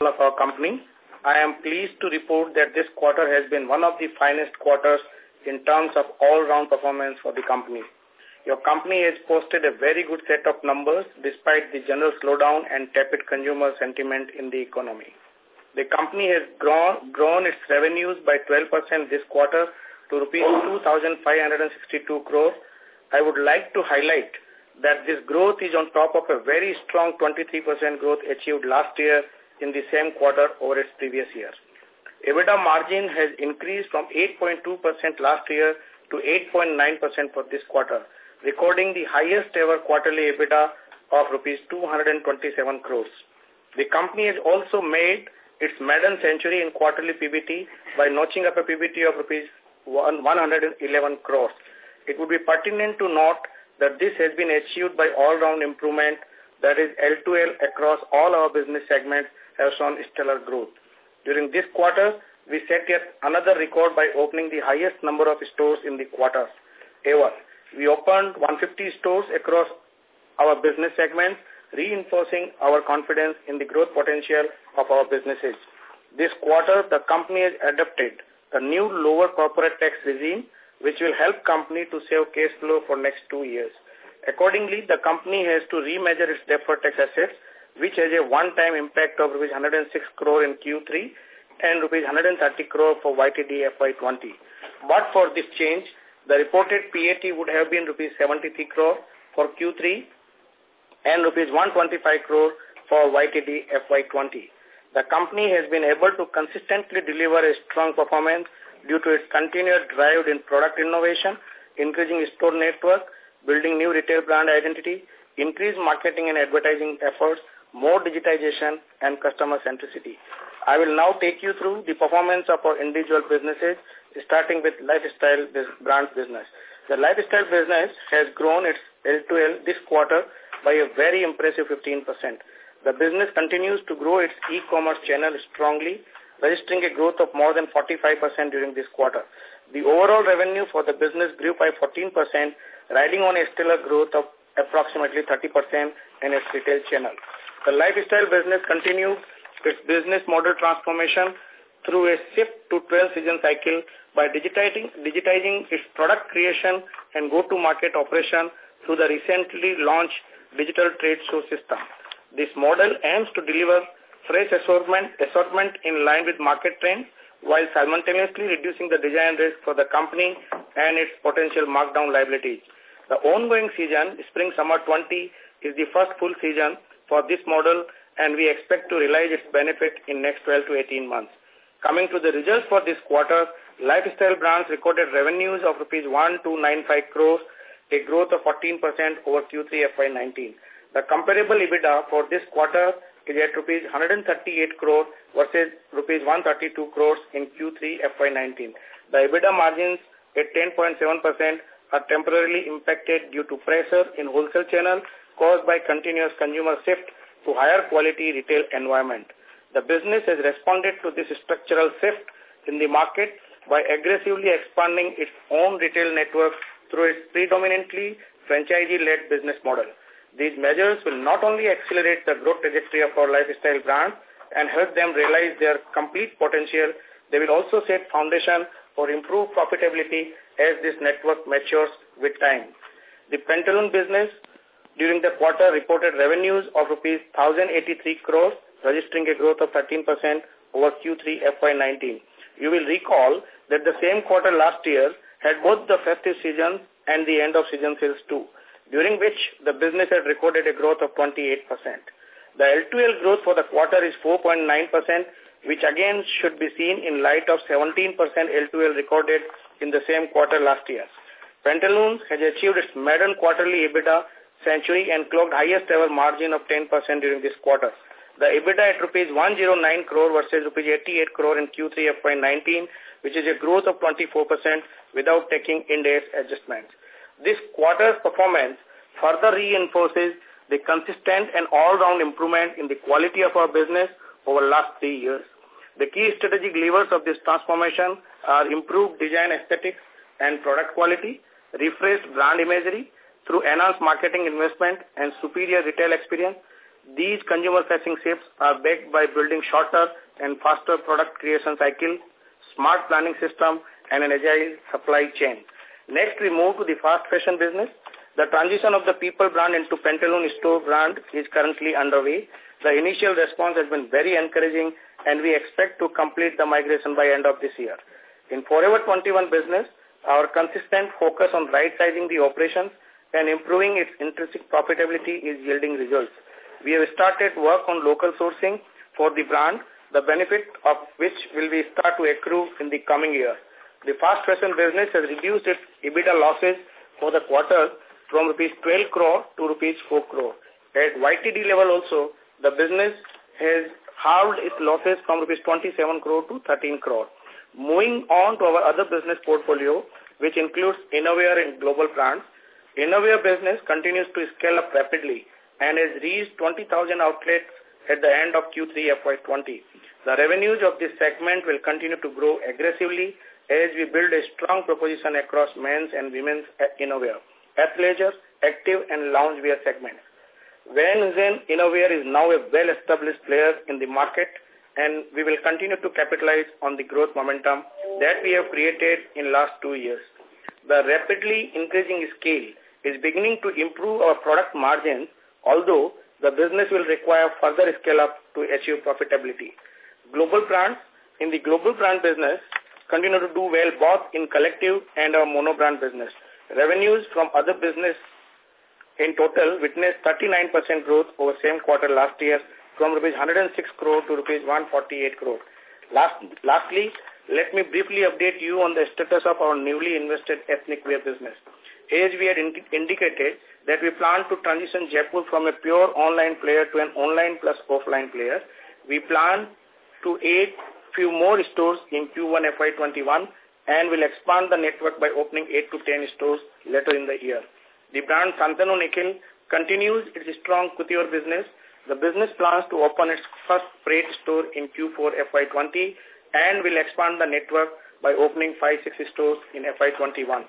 of our company. I am pleased to report that this quarter has been one of the finest quarters in terms of all-round performance for the company. Your company has posted a very good set of numbers despite the general slowdown and tepid consumer sentiment in the economy. The company has grown, grown its revenues by 12% this quarter to rupees 2,562 crores. I would like to highlight that this growth is on top of a very strong 23% growth achieved last year in the same quarter over its previous year. EBITDA margin has increased from 8.2% last year to 8.9% for this quarter, recording the highest ever quarterly EBITDA of rupees 227 crores. The company has also made its maiden century in quarterly PBT by notching up a PBT of rupees 111 crores. It would be pertinent to note that this has been achieved by all-round improvement, that is L2L across all our business segments has shown stellar growth. During this quarter, we set yet another record by opening the highest number of stores in the quarter ever. We opened 150 stores across our business segments, reinforcing our confidence in the growth potential of our businesses. This quarter, the company has adopted a new lower corporate tax regime, which will help company to save cash flow for next two years. Accordingly, the company has to remeasure its deferred tax assets, which has a one-time impact of rupees 106 crore in Q3 and rupees 130 crore for YTD FY20. But for this change, the reported PAT would have been rupees 73 crore for Q3 and rupees 125 crore for YTD FY20. The company has been able to consistently deliver a strong performance due to its continued drive in product innovation, increasing store network, building new retail brand identity, increased marketing and advertising efforts, more digitization, and customer centricity. I will now take you through the performance of our individual businesses, starting with lifestyle brands business. The lifestyle business has grown its L2L this quarter by a very impressive 15%. The business continues to grow its e-commerce channel strongly, registering a growth of more than 45% during this quarter. The overall revenue for the business grew by 14%, riding on a stellar growth of approximately 30% in its retail channel. The lifestyle business continued its business model transformation through a shift to 12-season cycle by digitizing, digitizing its product creation and go-to-market operation through the recently launched digital trade show system. This model aims to deliver fresh assortment, assortment in line with market trends while simultaneously reducing the design risk for the company and its potential markdown liabilities. The ongoing season, Spring-Summer 20, is the first full season for this model and we expect to realize its benefit in next 12 to 18 months. Coming to the results for this quarter, Lifestyle Brands recorded revenues of rupees 1295 crores, a growth of 14% over Q3 FY19. The comparable EBITDA for this quarter is at rupees 138 crores versus rupees 132 crores in Q3 FY19. The EBITDA margins at 10.7% are temporarily impacted due to pressure in wholesale channel caused by continuous consumer shift to higher quality retail environment. The business has responded to this structural shift in the market by aggressively expanding its own retail network through its predominantly franchisee-led business model. These measures will not only accelerate the growth trajectory of our lifestyle brands and help them realize their complete potential, they will also set foundation for improved profitability as this network matures with time. The Pantaloons business during the quarter reported revenues of rupees 1083 crores, registering a growth of 13% over Q3 FY19. You will recall that the same quarter last year had both the festive season and the end of season sales too, during which the business had recorded a growth of 28%. The L2L growth for the quarter is 4.9%, which again should be seen in light of 17% L2L recorded in the same quarter last year. Pantaloons has achieved its maiden quarterly EBITDA century and clocked highest ever margin of 10% during this quarter. The EBITDA at rupees 109 crore versus rupees 88 crore in Q3 FY19, which is a growth of 24% without taking index adjustments. This quarter's performance further reinforces the consistent and all-round improvement in the quality of our business over last three years. The key strategic levers of this transformation are improved design aesthetics and product quality, refreshed brand imagery through enhanced marketing investment and superior retail experience, These consumer-facing shifts are backed by building shorter and faster product creation cycle, smart planning system, and an agile supply chain. Next, we move to the fast fashion business. The transition of the People brand into Pantaloons store brand is currently underway. The initial response has been very encouraging and we expect to complete the migration by end of this year. In Forever 21 business, our consistent focus on right-sizing the operations and improving its intrinsic profitability is yielding results. We have started work on local sourcing for the brand, the benefit of which will be start to accrue in the coming year. The fast fashion business has reduced its EBITDA losses for the quarter from rupees 12 crore to rupees 4 crore. At YTD level also, the business has halved its losses from rupees 27 crore to 13 crore. Moving on to our other business portfolio, which includes Innerwear and Global Brands, Innerwear business continues to scale up rapidly and has reached 20,000 outlets at the end of Q3 FY20. The revenues of this segment will continue to grow aggressively as we build a strong proposition across men's and women's uh, innerwear, athleisure, active and loungewear segments. Van Heusen Innerwear is now a well-established player in the market and we will continue to capitalize on the growth momentum that we have created in last two years. The rapidly increasing scale is beginning to improve our product margins, although the business will require further scale up to achieve profitability. Global brands, in the global brand business, continue to do well both in collective and our monobrand business. Revenues from other business in total witnessed 39% growth over same quarter last year from rupees 106 crore to rupees 148 crore. Last, lastly, let me briefly update you on the status of our newly invested ethnic wear business. As we had indicated that we plan to transition Jaypore from a pure online player to an online plus offline player, we plan to add few more stores in Q1 FY21 and will expand the network by opening 8 to 10 stores later in the year. The brand Shantanu Nikhil continues its strong couture business. The business plans to open its first freight store in Q4 FY20 and will expand the network by opening 5-6 stores in FY21.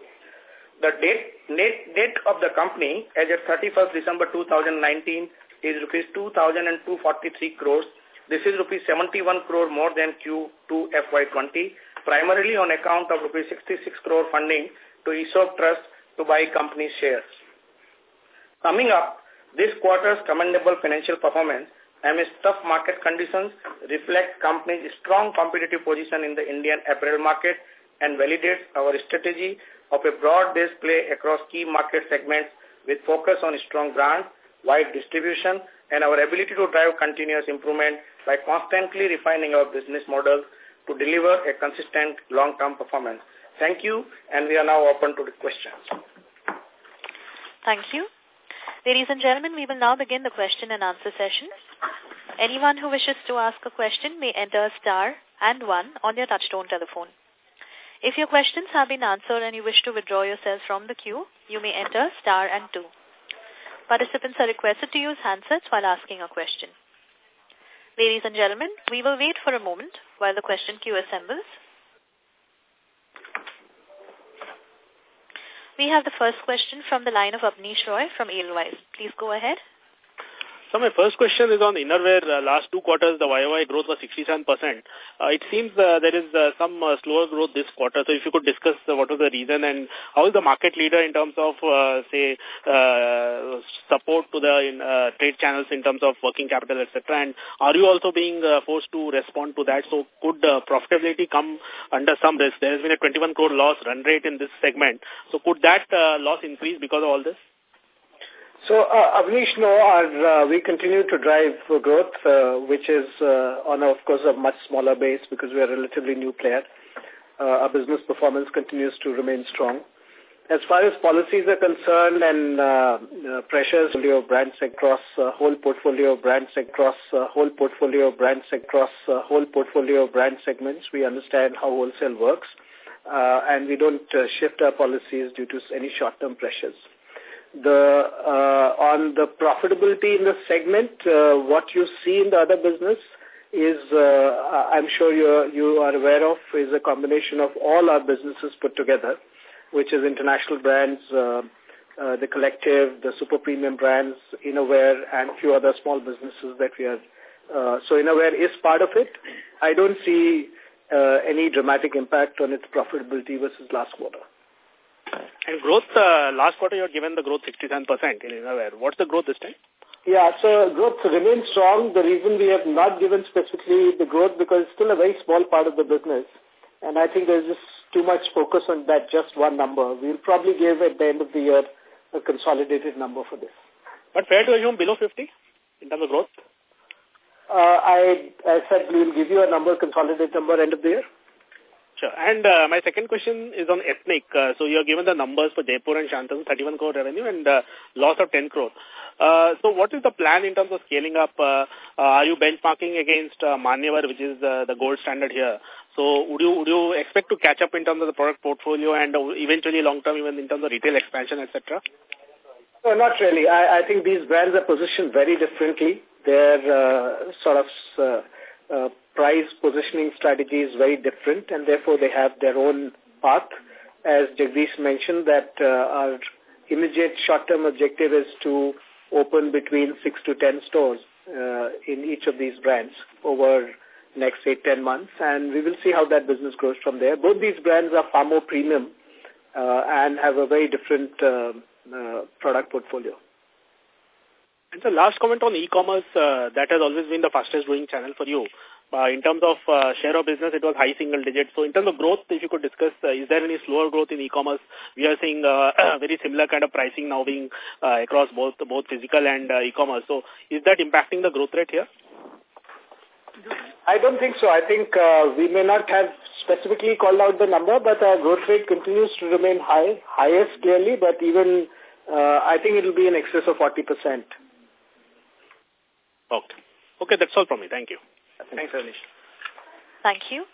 The debt, net debt of the company as of 31st December 2019 is rupees 2,243 crores. This is rupees 71 crore more than Q2 FY20, primarily on account of rupees 66 crore funding to ESOP Trust to buy company shares. Coming up, this quarter's commendable financial performance amidst tough market conditions reflect company's strong competitive position in the Indian apparel market and validates our strategy of a broad-based play across key market segments with focus on strong brand, wide distribution, and our ability to drive continuous improvement by constantly refining our business model to deliver a consistent long-term performance. Thank you, and we are now open to the questions. Thank you. Ladies and gentlemen, we will now begin the question and answer session. Anyone who wishes to ask a question may enter star and one on their touchtone telephone. If your questions have been answered and you wish to withdraw yourself from the queue, you may enter star and two. Participants are requested to use handsets while asking a question. Ladies and gentlemen, we will wait for a moment while the question queue assembles. We have the first question from the line of Abneesh Roy from Edelweiss. Please go ahead. So my first question is on innerwear. Uh, last two quarters, the YOY growth was 67%. Uh, it seems uh, there is uh, some uh, slower growth this quarter. So if you could discuss uh, what was the reason and how is the market leader in terms of, uh, say, uh, support to the in, uh, trade channels in terms of working capital, etc. And are you also being uh, forced to respond to that? So could uh, profitability come under some risk? There has been a 21 crore loss run rate in this segment. So could that uh, loss increase because of all this? So, uh, Abneesh, no, our, uh, we continue to drive growth, uh, which is uh, on, of course, a much smaller base because we are a relatively new player. Uh, our business performance continues to remain strong. As far as policies are concerned and uh, uh, pressures of brands across uh, whole portfolio of brands across uh, whole portfolio of brands across uh, whole portfolio of brand segments, we understand how wholesale works, uh, and we don't uh, shift our policies due to any short-term pressures the uh, on the profitability in the segment, uh, what you see in the other business is, uh, I'm sure you you are aware of, is a combination of all our businesses put together, which is international brands, uh, uh, the collective, the super premium brands, Innerwear, and few other small businesses that we are. Uh, so Innerwear is part of it. I don't see uh, any dramatic impact on its profitability versus last quarter. And growth, uh, last quarter you had given the growth 67% in. What's the growth this time? Yeah, so growth remains strong. The reason we have not given specifically the growth because it's still a very small part of the business. And I think there's just too much focus on that just one number. We'll probably give at the end of the year a consolidated number for this. But fair to assume below 50 in terms of growth? Uh, I, I said we'll give you a number, consolidated number end of the year. Sure. And uh, my second question is on ethnic. Uh, so you are given the numbers for Jaypore and Shantanu, 31 crore revenue and uh, loss of 10 crore. Uh, so what is the plan in terms of scaling up? Uh, uh, are you benchmarking against uh, Manyavar, which is uh, the gold standard here? So would you would you expect to catch up in terms of the product portfolio and uh, eventually long term even in terms of retail expansion, etc.? No, not really. I, I think these brands are positioned very differently. Their uh, sort of uh, uh, price positioning strategy is very different and therefore they have their own path. As Jagdish mentioned that uh, our immediate short-term objective is to open between 6 to 10 stores uh, in each of these brands over next 8, 10 months and we will see how that business grows from there. Both these brands are far more premium uh, and have a very different uh, uh, product portfolio. And the last comment on e-commerce, uh, that has always been the fastest growing channel for you. Uh, in terms of uh, share of business, it was high single digits. So in terms of growth, if you could discuss, uh, is there any slower growth in e-commerce? We are seeing uh, very similar kind of pricing now being uh, across both both physical and uh, e-commerce. So is that impacting the growth rate here? I don't think so. I think uh, we may not have specifically called out the number, but our growth rate continues to remain high, highest clearly, but even uh, I think it will be in excess of 40%. Okay. Okay, that's all from me. Thank you. Thanks, Anish. Thank you.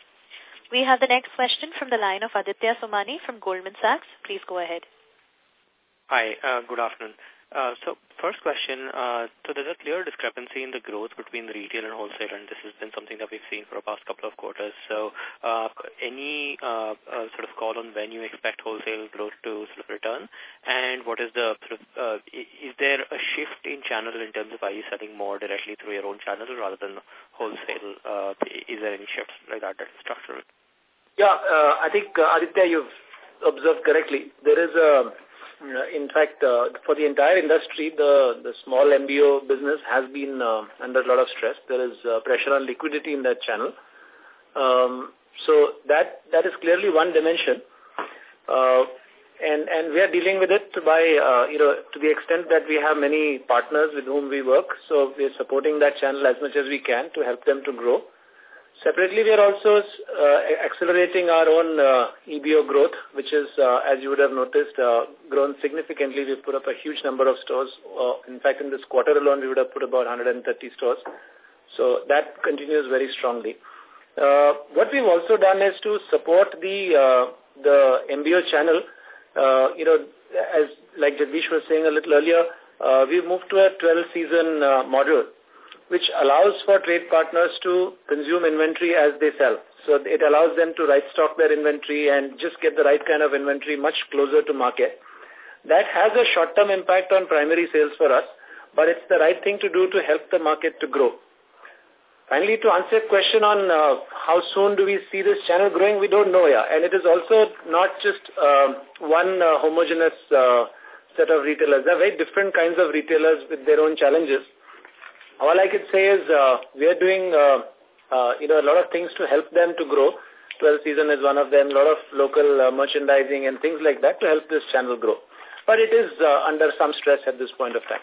We have the next question from the line of Aditya Somani from Goldman Sachs. Please go ahead. Hi, uh, good afternoon. Uh, so first question, uh, so there's a clear discrepancy in the growth between the retail and wholesale, and this has been something that we've seen for the past couple of quarters. So uh, any uh, uh, sort of call on when you expect wholesale growth to sort of return, and what is the sort of, uh, is there a shift in channel in terms of are you selling more directly through your own channel rather than wholesale? Uh, is there any shifts like that that is structural? Yeah, uh, I think, uh, Aditya, you've observed correctly. There is a in fact, uh, for the entire industry, the, the small MBO business has been uh, under a lot of stress. There is uh, pressure on liquidity in that channel. Um, so that that is clearly one dimension. Uh, and, and we are dealing with it by, uh, you know, to the extent that we have many partners with whom we work. So we are supporting that channel as much as we can to help them to grow. Separately, we are also uh, accelerating our own uh, EBO growth, which is, uh, as you would have noticed, grown significantly. We've put up a huge number of stores. In fact, in this quarter alone, we would have put about 130 stores. So that continues very strongly. What we've also done is to support the the MBO channel. You know, as like Jagdish was saying a little earlier, we've moved to a 12-season uh, model which allows for trade partners to consume inventory as they sell. So it allows them to right stock their inventory and just get the right kind of inventory much closer to market. That has a short-term impact on primary sales for us, but it's the right thing to do to help the market to grow. Finally, to answer your question on uh, how soon do we see this channel growing, we don't know yet. And it is also not just uh, one uh, homogeneous uh, set of retailers. There are very different kinds of retailers with their own challenges. All I can say is uh, we are doing uh, uh, you know a lot of things to help them to grow. 12 season is one of them, a lot of local uh, merchandising and things like that to help this channel grow. But it is uh, under some stress at this point of time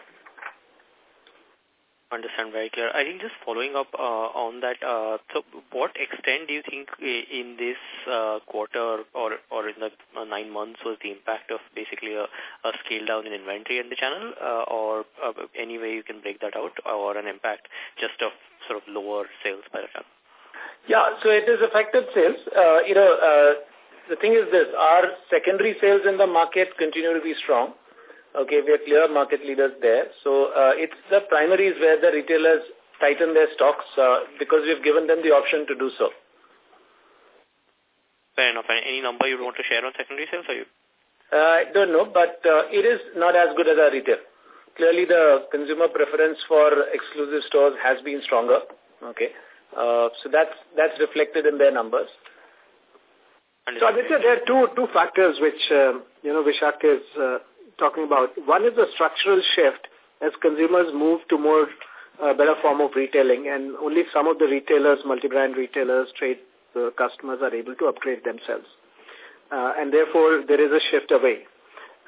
understand very clear. I think just following up uh, on that, uh, so what extent do you think in this uh, quarter or or in the uh, nine months was the impact of basically a, a scale down in inventory in the channel, uh, or uh, any way you can break that out, or an impact just of sort of lower sales by the channel? Yeah, so it is affected sales. Uh, you know, uh, the thing is this, our secondary sales in the market continue to be strong. Okay, we are clear market leaders there. So uh, it's the primaries where the retailers tighten their stocks uh, because we've given them the option to do so. Fair enough. And any number you want to share on secondary sales? Or you? I don't know, but uh, it is not as good as our retail. Clearly, the consumer preference for exclusive stores has been stronger. Okay, uh, so that's that's reflected in their numbers. So, Aditya, there are two two factors which uh, you know Vishak is uh, talking about. One is a structural shift as consumers move to more uh, better form of retailing, and only some of the retailers, multi-brand retailers, trade uh, customers are able to upgrade themselves. Uh, and therefore, there is a shift away.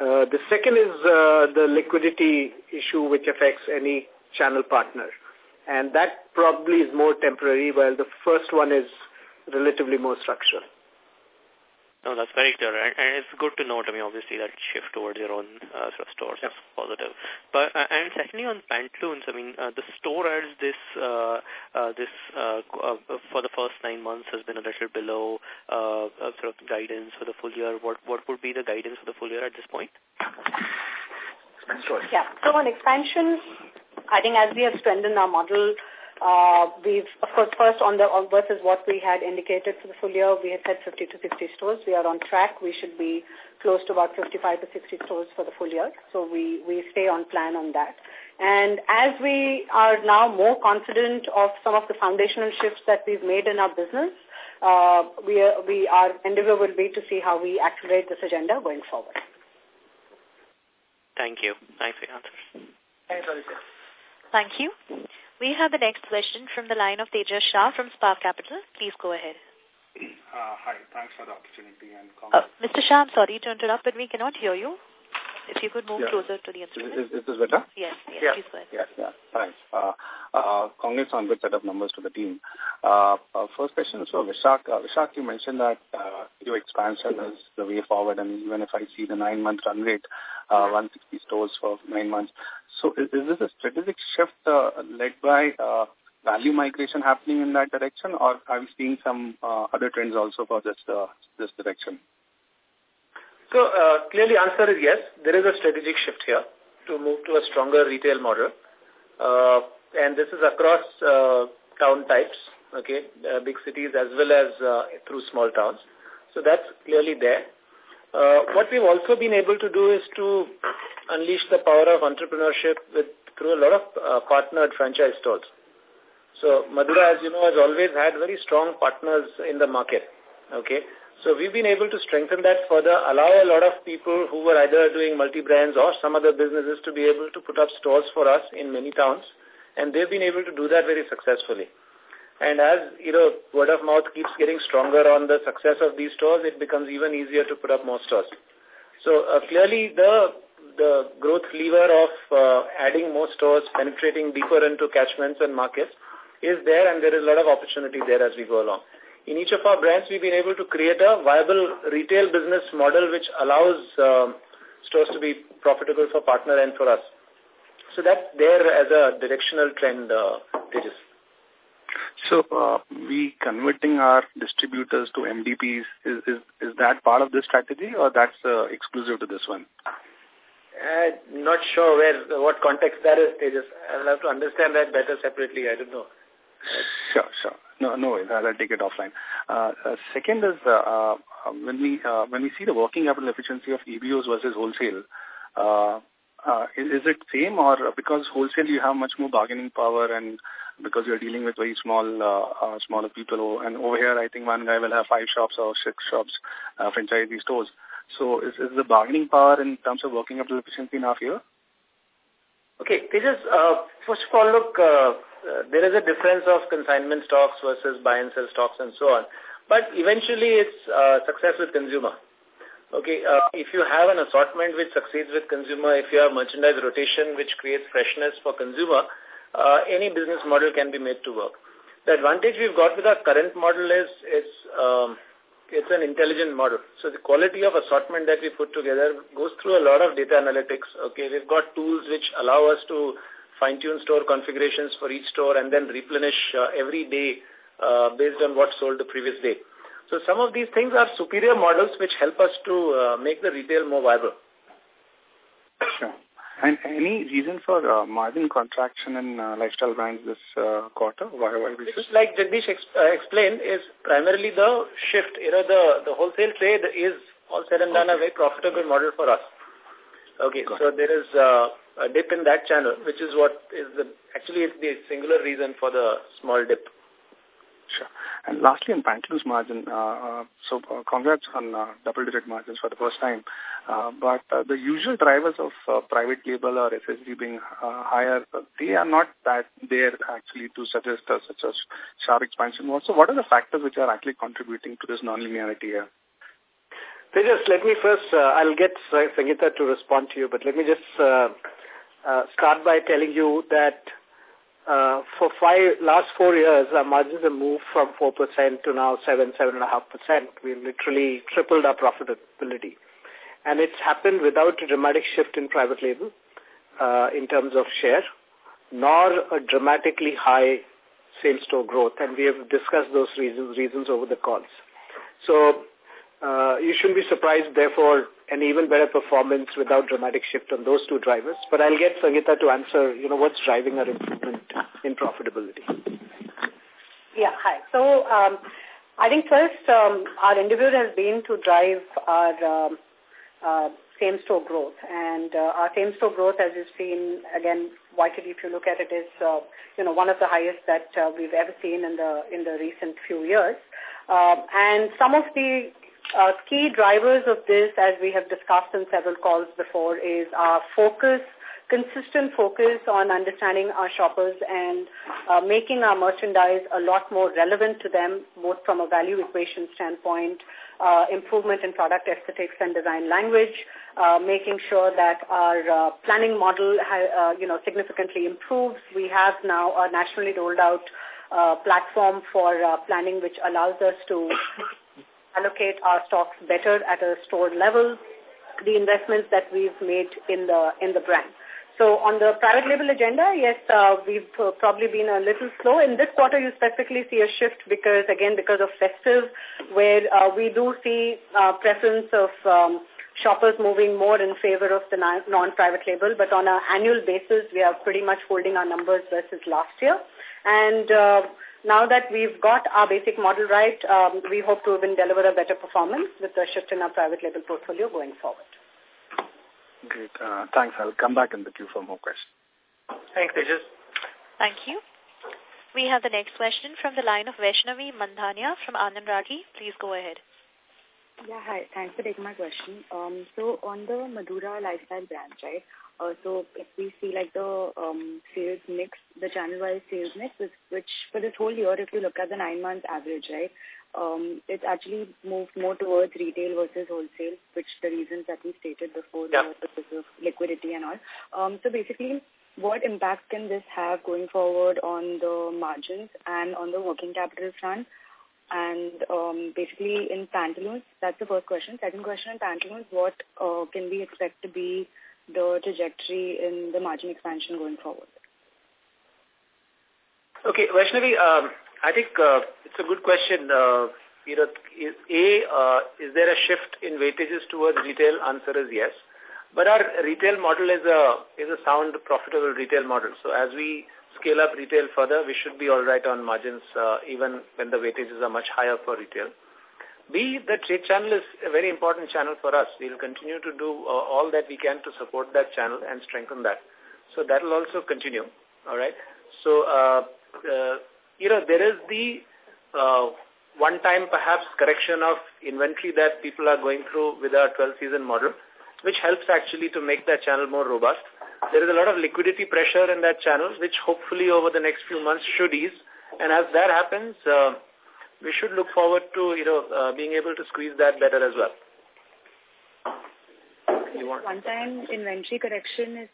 Uh, the second is uh, the liquidity issue which affects any channel partner. And that probably is more temporary, while the first one is relatively more structural. No, that's very clear. And, and it's good to note, I mean, obviously that shift towards your own uh, sort of stores is positive. But, uh, and secondly on Pantaloons, I mean, uh, the store ads this, uh, uh, this, uh, uh, for the first nine months has been a little below, uh, uh, sort of guidance for the full year. What, what would be the guidance for the full year at this point? Yeah. So on expansion, I think as we have strengthened our model, uh, we've, of course, first on the on versus what we had indicated for the full year, we had said 50 to 60 stores. We are on track. We should be close to about 55 to 60 stores for the full year. So we, we stay on plan on that. And as we are now more confident of some of the foundational shifts that we've made in our business, uh, we, are, we, our endeavor will be to see how we accelerate this agenda going forward. Thank you. Thanks for your answers. Thanks, Aditya. Thank you. We have the next question from the line of Tejas Shah from Spark Capital. Please go ahead. Uh, hi, thanks for the opportunity. and uh, Mr. Shah, I'm sorry to interrupt, but we cannot hear you. If you could move yeah. closer to the instrument. Is, is this better? Yes, yes, yeah. please go ahead. Yes, yeah, thanks. Uh, uh, congrats on good set of numbers to the team. Uh, uh, first question is for Vishak. Uh, Vishak, you mentioned that uh, your expansion is the way forward, and even if I see the nine-month run rate, uh, 160 stores for nine months. So is, is this a strategic shift uh, led by uh, value migration happening in that direction, or are we seeing some uh, other trends also for this uh, this direction? So uh, clearly answer is yes. There is a strategic shift here to move to a stronger retail model. Uh, and this is across uh, town types, okay, uh, big cities as well as uh, through small towns. So that's clearly there. Uh, what we've also been able to do is to unleash the power of entrepreneurship with through a lot of uh, partnered franchise stores. So Madura, as you know, has always had very strong partners in the market. Okay, so we've been able to strengthen that further, allow a lot of people who were either doing multi-brands or some other businesses to be able to put up stores for us in many towns. And they've been able to do that very successfully. And as, you know, word of mouth keeps getting stronger on the success of these stores, it becomes even easier to put up more stores. So uh, clearly the the growth lever of uh, adding more stores, penetrating deeper into catchments and markets is there and there is a lot of opportunity there as we go along in each of our brands, we've been able to create a viable retail business model which allows um, stores to be profitable for partner and for us. So that's there as a directional trend, uh, Tejas. So, uh, we converting our distributors to MDPs, is, is, is that part of this strategy or that's uh, exclusive to this one? Uh, not sure where, what context that is, Tejas. I'll have to understand that better separately. I don't know. Sure, sure. No, no, I'll take it offline. Uh, uh, second is uh, uh, when we uh, when we see the working capital efficiency of EBOs versus wholesale, uh, uh, is, is it same or because wholesale you have much more bargaining power and because you're dealing with very small uh, uh, smaller people and over here I think one guy will have five shops or six shops, uh, franchisee stores. So is, is the bargaining power in terms of working capital efficiency enough here? Okay, Tejas, uh, first of all, look, uh, uh, there is a difference of consignment stocks versus buy and sell stocks and so on. But eventually it's uh, success with consumer. Okay, uh, if you have an assortment which succeeds with consumer, if you have merchandise rotation which creates freshness for consumer, uh, any business model can be made to work. The advantage we've got with our current model is it's, um, it's an intelligent model. So the quality of assortment that we put together goes through a lot of data analytics. Okay, we've got tools which allow us to fine-tune store configurations for each store and then replenish uh, every day uh, based on what sold the previous day. So some of these things are superior models which help us to uh, make the retail more viable. Sure. And any reason for uh, margin contraction in uh, lifestyle brands this uh, quarter? Why, why Which, like Jagdish ex uh, explained, is primarily the shift. You know, the, the wholesale trade is all said and done, a very profitable model for us. Okay, Got so there is uh, a dip in that channel, which is what is the, actually is the singular reason for the small dip. Sure. And lastly, on Pantaloons margin, uh, uh, so uh, congrats on uh, double-digit margins for the first time. Uh, but uh, the usual drivers of uh, private label or SSG being uh, higher, uh, they are not that there actually to suggest uh, such a sharp expansion. So what are the factors which are actually contributing to this non-linearity here? Tejas, let me first, uh, I'll get Sangeeta to respond to you, but let me just uh, uh, start by telling you that uh, for five last four years, our margins have moved from 4% to now 7, 7.5%. We've literally tripled our profitability. And it's happened without a dramatic shift in private label uh, in terms of share, nor a dramatically high same-store growth. And we have discussed those reasons, reasons over the calls. So uh, you shouldn't be surprised, therefore, an even better performance without dramatic shift on those two drivers. But I'll get Sangeeta to answer, you know, what's driving our improvement in profitability. Yeah, hi. So um, I think first um, our endeavor has been to drive our um, uh, same-store growth. And uh, our same-store growth, as you've seen, again, YTD, if you look at it, is, uh, you know, one of the highest that uh, we've ever seen in the in the recent few years. Uh, and some of the uh, key drivers of this, as we have discussed in several calls before, is our focus, consistent focus on understanding our shoppers and uh, making our merchandise a lot more relevant to them, both from a value equation standpoint, uh, improvement in product aesthetics and design language, uh, making sure that our uh, planning model uh, you know, significantly improves. We have now a nationally rolled out uh, platform for planning which allows us to allocate our stocks better at a store level, the investments that we've made in the in the brand. So on the private label agenda, yes, uh, we've uh, probably been a little slow. In this quarter, you specifically see a shift because, again, because of festive, where uh, we do see uh, preference of um, shoppers moving more in favor of the non-private label. But on an annual basis, we are pretty much holding our numbers versus last year. And uh, now that we've got our basic model right, um, we hope to even deliver a better performance with the shift in our private label portfolio going forward. Great. Uh, thanks. I'll come back in the queue for more questions. Thanks, Tejas. Thank you. We have the next question from the line of Vaishnavi Mandhania from Anand Rathi. Please go ahead. Yeah, hi. Thanks for taking my question. Um, so on the Madura lifestyle brand, right? Uh, so if we see like the um, sales mix, the channel-wise sales mix, which for this whole year, if you look at the nine-month average, right, um, it's actually moved more towards retail versus wholesale, which the reasons that we stated before, yeah. because of liquidity and all. Um, so basically, what impact can this have going forward on the margins and on the working capital front? And um, basically in Pantaloons, that's the first question. Second question in Pantaloons, what uh, can we expect to be the trajectory in the margin expansion going forward? Okay, Vaishnavi, um, I think uh, it's a good question. Uh, you know, is, A, uh, is there a shift in weightages towards retail? Answer is yes. But our retail model is a is a sound, profitable retail model. So as we scale up retail further, we should be all right on margins, uh, even when the weightages are much higher for retail. B, the trade channel is a very important channel for us. We'll continue to do uh, all that we can to support that channel and strengthen that. So that will also continue. All right. So, uh, uh, you know, there is the uh, one-time perhaps correction of inventory that people are going through with our 12-season model, which helps actually to make that channel more robust. There is a lot of liquidity pressure in that channel, which hopefully over the next few months should ease. And as that happens, uh, we should look forward to, you know, uh, being able to squeeze that better as well. One-time inventory correction is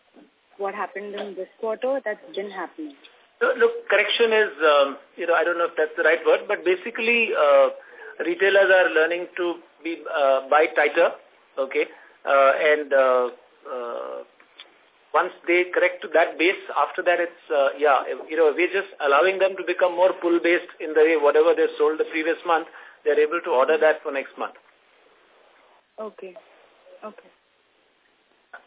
what happened in this quarter. That didn't happen. So, look, correction is, um, you know, I don't know if that's the right word, but basically uh, retailers are learning to be uh, buy tighter, okay, uh, and uh, uh, once they correct to that base, after that it's, uh, yeah, you know, we're just allowing them to become more pull-based in the way whatever they sold the previous month, they're able to order that for next month. Okay. Okay.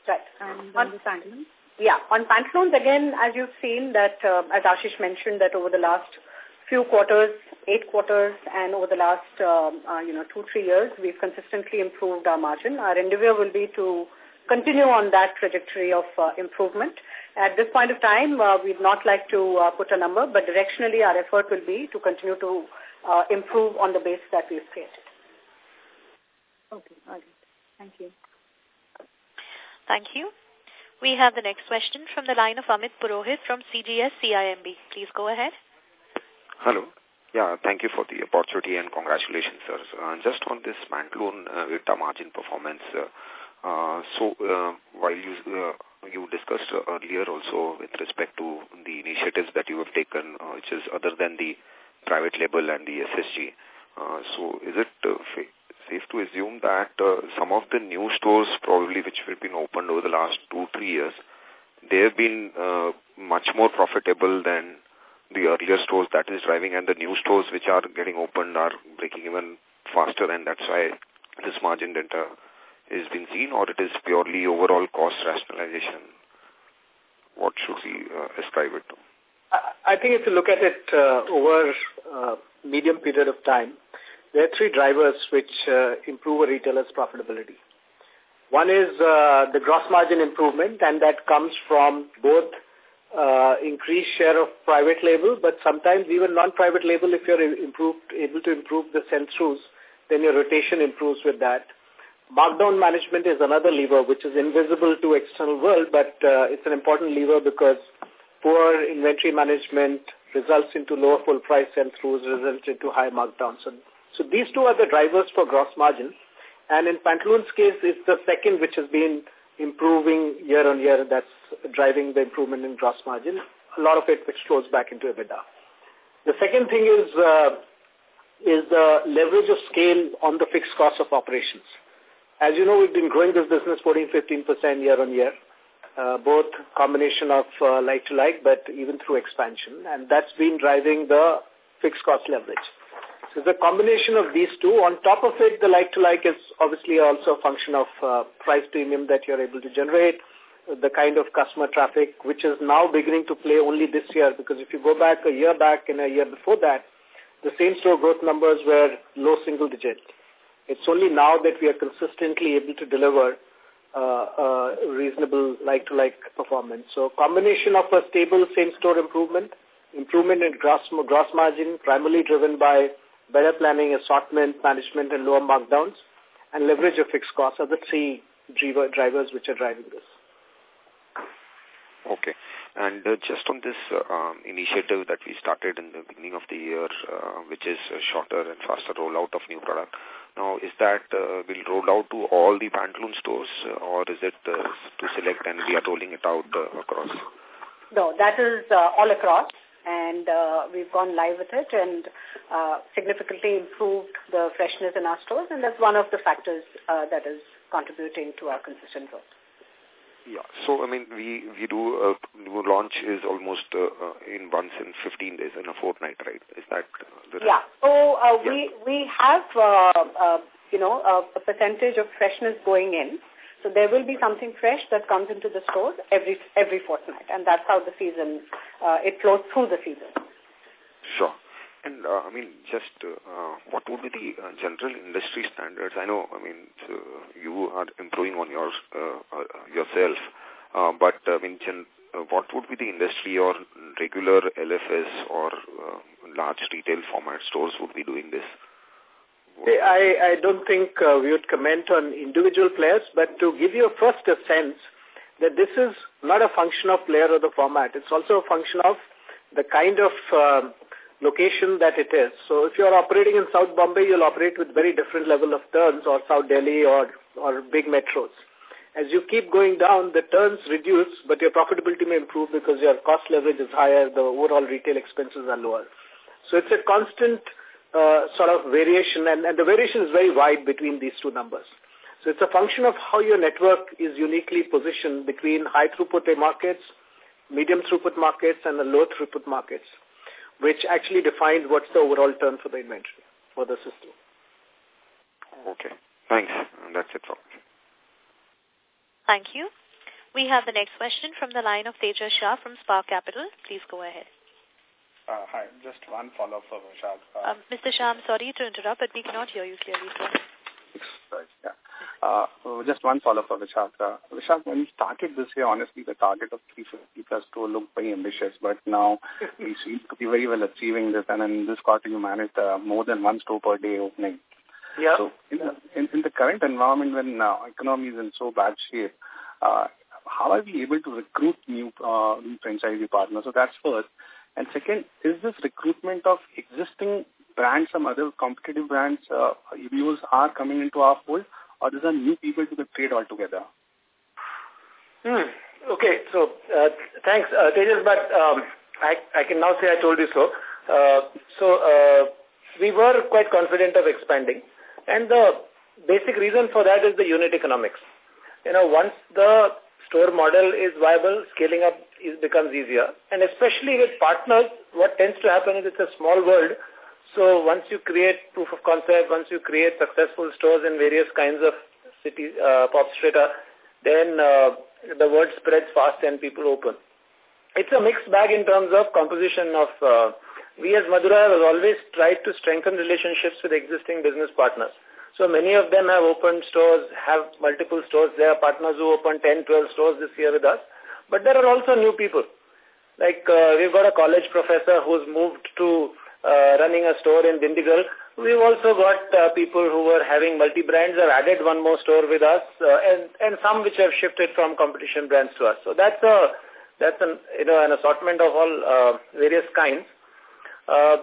Right. And on the pantaloons? Yeah, on pantaloons, again, as you've seen that, uh, as Ashish mentioned, that over the last few quarters, eight quarters, and over the last, um, uh, you know, two, three years, we've consistently improved our margin. Our endeavor will be to continue on that trajectory of uh, improvement. At this point of time, uh, we'd not like to uh, put a number, but directionally our effort will be to continue to uh, improve on the base that we've created. Okay, all right. Thank you. Thank you. We have the next question from the line of Amit Purohit from CGS CIMB. Please go ahead. Hello. Yeah, thank you for the opportunity and congratulations, sir. Uh, just on this Pantaloons uh, margin performance, uh, uh, so uh, while you uh, you discussed earlier also with respect to the initiatives that you have taken, uh, which is other than the private label and the SSG, uh, so is it uh, safe to assume that uh, some of the new stores probably which have been opened over the last two, three years, they have been uh, much more profitable than the earlier stores that is driving and the new stores which are getting opened are breaking even faster and that's why this margin delta is being seen or it is purely overall cost rationalization? What should we uh, ascribe it to? I think if you look at it uh, over uh, medium period of time, there are three drivers which uh, improve a retailer's profitability. One is uh, the gross margin improvement, and that comes from both uh, increased share of private label, but sometimes even non-private label, if you're improved, able to improve the sell-throughs, then your rotation improves with that. Markdown management is another lever which is invisible to external world, but uh, it's an important lever because poor inventory management results into lower full price sell-throughs, results into high markdowns. So so these two are the drivers for gross margin. And in Pantaloons' case, it's the second which has been improving year on year that's driving the improvement in gross margin. A lot of it which flows back into EBITDA. The second thing is uh, is the leverage of scale on the fixed cost of operations. As you know, we've been growing this business 14-15% year on year, uh, both combination of uh, like-to-like, -like, but even through expansion. And that's been driving the fixed cost leverage. So the combination of these two. On top of it, the like-to-like -like is obviously also a function of uh, price premium that you're able to generate, the kind of customer traffic, which is now beginning to play only this year. Because if you go back a year back and a year before that, the same-store growth numbers were low single digit. It's only now that we are consistently able to deliver uh, uh, reasonable like-to-like -like performance. So combination of a stable same-store improvement, improvement in gross, gross margin, primarily driven by better planning, assortment, management, and lower markdowns, and leverage of fixed costs are the three driver, drivers which are driving this. Okay. And uh, just on this uh, um, initiative that we started in the beginning of the year, uh, which is a shorter and faster rollout of new product, now is that uh, will roll out to all the Pantaloon stores uh, or is it uh, to select and we are rolling it out uh, across? No, that is uh, all across and uh, we've gone live with it and uh, significantly improved the freshness in our stores, and that's one of the factors uh, that is contributing to our consistent growth. Yeah, so I mean, we we do a new launch is almost uh, uh in once in 15 days in a fortnight, right? Is that the yeah? So uh, yeah. we we have uh, uh, you know a percentage of freshness going in, so there will be something fresh that comes into the stores every every fortnight, and that's how the season, uh, it flows through the season. Sure. And, uh, I mean, just uh, what would be the uh, general industry standards? I know, I mean, so you are improving on your uh, uh, yourself, uh, but, I mean, gen uh, what would be the industry or regular LFS or uh, large retail format stores would be doing this? I, I don't think uh, we would comment on individual players, but to give you first a sense that this is not a function of player or the format. It's also a function of the kind of uh, location that it is. So if you're operating in South Bombay, you'll operate with very different level of turns or South Delhi or, or big metros. As you keep going down, the turns reduce, but your profitability may improve because your cost leverage is higher, the overall retail expenses are lower. So it's a constant uh, sort of variation, and, and the variation is very wide between these two numbers. So it's a function of how your network is uniquely positioned between high throughput markets, medium throughput markets, and the low throughput markets, which actually defines what's the overall turn for the inventory, for the system. Okay. Thanks. That's it for me. Thank you. We have the next question from the line of Tejas Shah from Spark Capital. Please go ahead. Uh, hi, just one follow-up for Vishal. Uh, um, Mr. Shah, I'm sorry to interrupt, but we cannot hear you clearly, sir. Yeah. Uh, just one follow-up for Vishal. Uh, Vishal, when we started this year, honestly, the target of 350 plus store looked very ambitious, but now we seem to be very well achieving this, and in this quarter you managed uh, more than one store per day opening. Yeah. So in the, in, in the current environment when uh, economy is in so bad shape, uh, how are we able to recruit new, uh, new franchisee partners? So that's first. And second, is this recruitment of existing brands, some other competitive brands, uh, EBOs are coming into our fold, or these are new people to the trade altogether? Hmm. Okay, so uh, thanks, uh, Tejas, but um, I, I can now say I told you so. Uh, so uh, we were quite confident of expanding, and the basic reason for that is the unit economics. You know, once the store model is viable, scaling up is, becomes easier. And especially with partners, what tends to happen is it's a small world. So once you create proof of concept, once you create successful stores in various kinds of cities, uh, pop strata, then uh, the word spreads fast and people open. It's a mixed bag in terms of composition of, uh, we as Madura have always tried to strengthen relationships with existing business partners. So many of them have opened stores, have multiple stores. There are partners who opened 10, 12 stores this year with us. But there are also new people. Like uh, we've got a college professor who's moved to uh, running a store in Dindigul. We've also got uh, people who were having multi-brands have added one more store with us uh, and, and some which have shifted from competition brands to us. So that's a, that's an, you know, an assortment of all uh, various kinds. Uh,